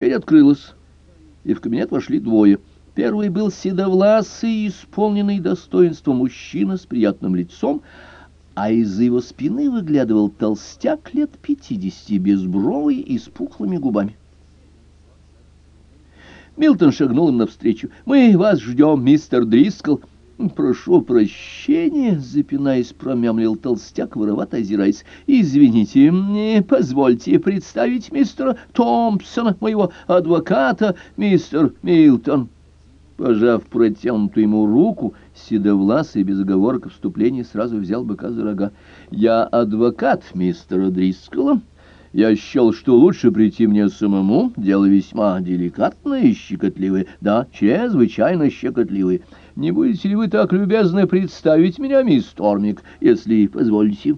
Дверь открылась, и в кабинет вошли двое. Первый был седовласый, исполненный достоинства мужчина с приятным лицом, а из-за его спины выглядывал толстяк лет пятидесяти, безбровый и с пухлыми губами. Милтон шагнул им навстречу. «Мы вас ждем, мистер Дрискл». «Прошу прощения», — запинаясь, промямлил толстяк, воровато озираясь. «Извините, не позвольте представить мистера Томпсона, моего адвоката, мистер Милтон». Пожав протянутую ему руку, седовласый без оговорок вступления сразу взял быка за рога. «Я адвокат мистера Дрискола. Я счел, что лучше прийти мне самому. Дело весьма деликатное и щекотливое. Да, чрезвычайно щекотливое». Не будете ли вы так любезны представить меня, мисс Тормик, если позволите?»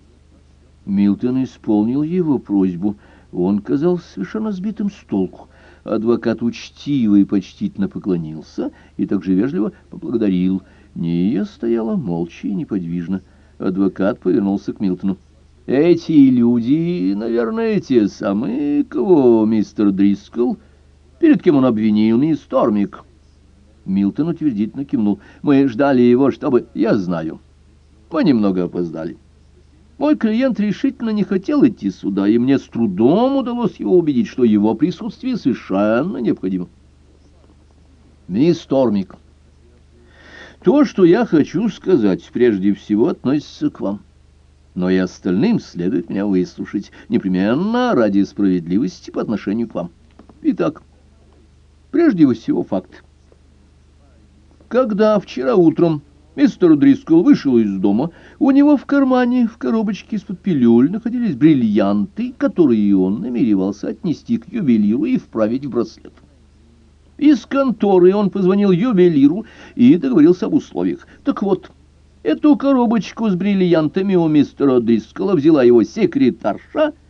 Милтон исполнил его просьбу. Он казался совершенно сбитым с толку. Адвокат учтиво и почтительно поклонился и также вежливо поблагодарил. Ния стояла молча и неподвижно. Адвокат повернулся к Милтону. «Эти люди, наверное, те самые, кого мистер Дрискл, перед кем он обвинил мисс Тормик». Милтон утвердительно кивнул. «Мы ждали его, чтобы... Я знаю. Мы немного опоздали. Мой клиент решительно не хотел идти сюда, и мне с трудом удалось его убедить, что его присутствие совершенно необходимо. Мисс Тормик, то, что я хочу сказать, прежде всего относится к вам. Но и остальным следует меня выслушать, непременно ради справедливости по отношению к вам. Итак, прежде всего факт. Когда вчера утром мистер Дрискл вышел из дома, у него в кармане в коробочке из-под пилюль находились бриллианты, которые он намеревался отнести к ювелиру и вправить в браслет. Из конторы он позвонил ювелиру и договорился об условиях. Так вот, эту коробочку с бриллиантами у мистера Дрискла взяла его секретарша —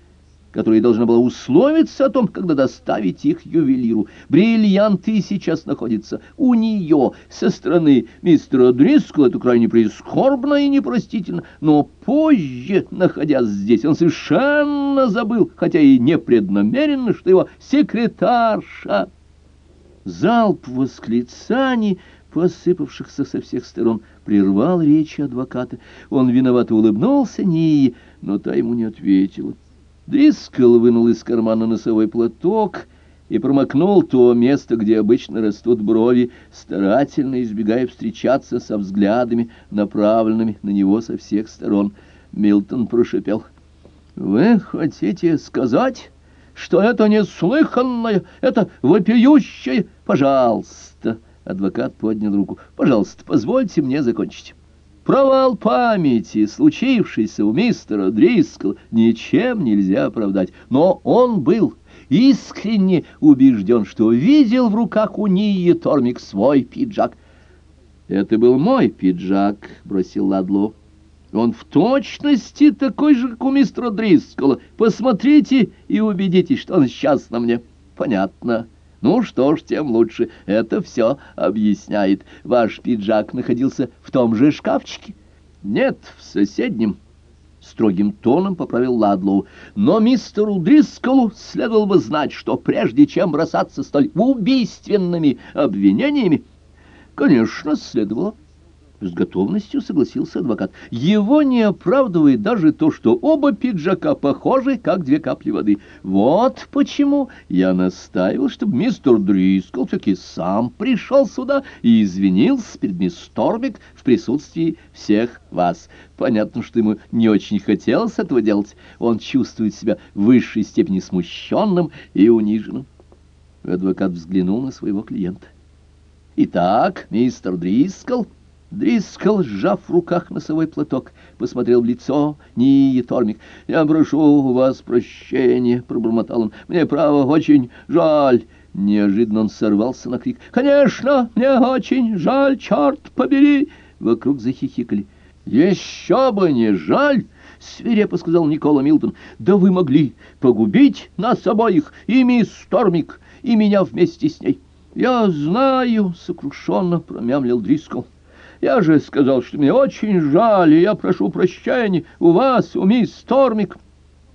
которая должна была условиться о том, когда доставить их ювелиру. Бриллианты сейчас находятся у нее. Со стороны мистера Дрискла это крайне прискорбно и непростительно, но позже, находясь здесь, он совершенно забыл, хотя и непреднамеренно, что его секретарша... Залп восклицаний, посыпавшихся со всех сторон, прервал речи адвоката. Он виновато улыбнулся Нии, но та ему не ответила. Дрискл вынул из кармана носовой платок и промокнул то место, где обычно растут брови, старательно избегая встречаться со взглядами, направленными на него со всех сторон. Милтон прошипел. «Вы хотите сказать, что это неслыханное, это вопиющее? Пожалуйста!» Адвокат поднял руку. «Пожалуйста, позвольте мне закончить». Провал памяти, случившийся у мистера Дрискла, ничем нельзя оправдать. Но он был искренне убежден, что видел в руках у Нии Тормик свой пиджак. «Это был мой пиджак», — бросил Ладло. «Он в точности такой же, как у мистера Дрискла. Посмотрите и убедитесь, что он сейчас на мне. Понятно». Ну что ж, тем лучше. Это все объясняет. Ваш пиджак находился в том же шкафчике? Нет, в соседнем. Строгим тоном поправил Ладлоу. Но мистеру Дрисколу следовало бы знать, что прежде чем бросаться столь убийственными обвинениями, конечно, следовало с готовностью согласился адвокат. Его не оправдывает даже то, что оба пиджака похожи, как две капли воды. Вот почему я настаивал, чтобы мистер Дрискл таки сам пришел сюда и извинился перед мисс Тормик в присутствии всех вас. Понятно, что ему не очень хотелось этого делать. Он чувствует себя в высшей степени смущенным и униженным. Адвокат взглянул на своего клиента. «Итак, мистер Дрискл...» Дрискл, сжав в руках носовой платок, посмотрел в лицо Нии Тормик. «Я прошу у вас прощения», — пробормотал он. «Мне, право, очень жаль». Неожиданно он сорвался на крик. «Конечно, мне очень жаль, черт побери!» Вокруг захихикали. «Еще бы не жаль!» — свирепо сказал Никола Милтон. «Да вы могли погубить нас обоих, и мисс Тормик, и меня вместе с ней». «Я знаю», — сокрушенно промямлил Дрискл. Я же сказал, что мне очень жаль, и я прошу прощения у вас, у мисс Тормик.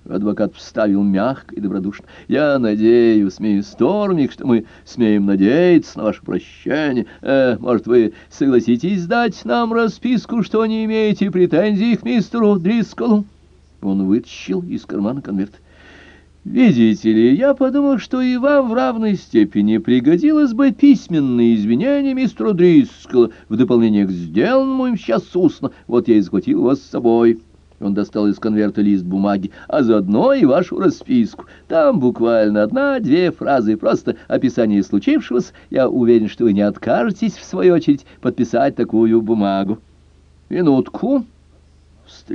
Адвокат вставил мягко и добродушно. «Я надеюсь, мисс Тормик, что мы смеем надеяться на ваше прощение. Э, может, вы согласитесь дать нам расписку, что не имеете претензий к мистеру Дрисколу?» Он вытащил из кармана конверт. «Видите ли, я подумал, что и вам в равной степени пригодилось бы письменное извинение мистеру Дрискола в дополнение к сделанному им сейчас устно. Вот я и захватил вас с собой». Он достал из конверта лист бумаги, а заодно и вашу расписку. Там буквально одна-две фразы, просто описание случившегося. Я уверен, что вы не откажетесь, в свою очередь, подписать такую бумагу. Минутку.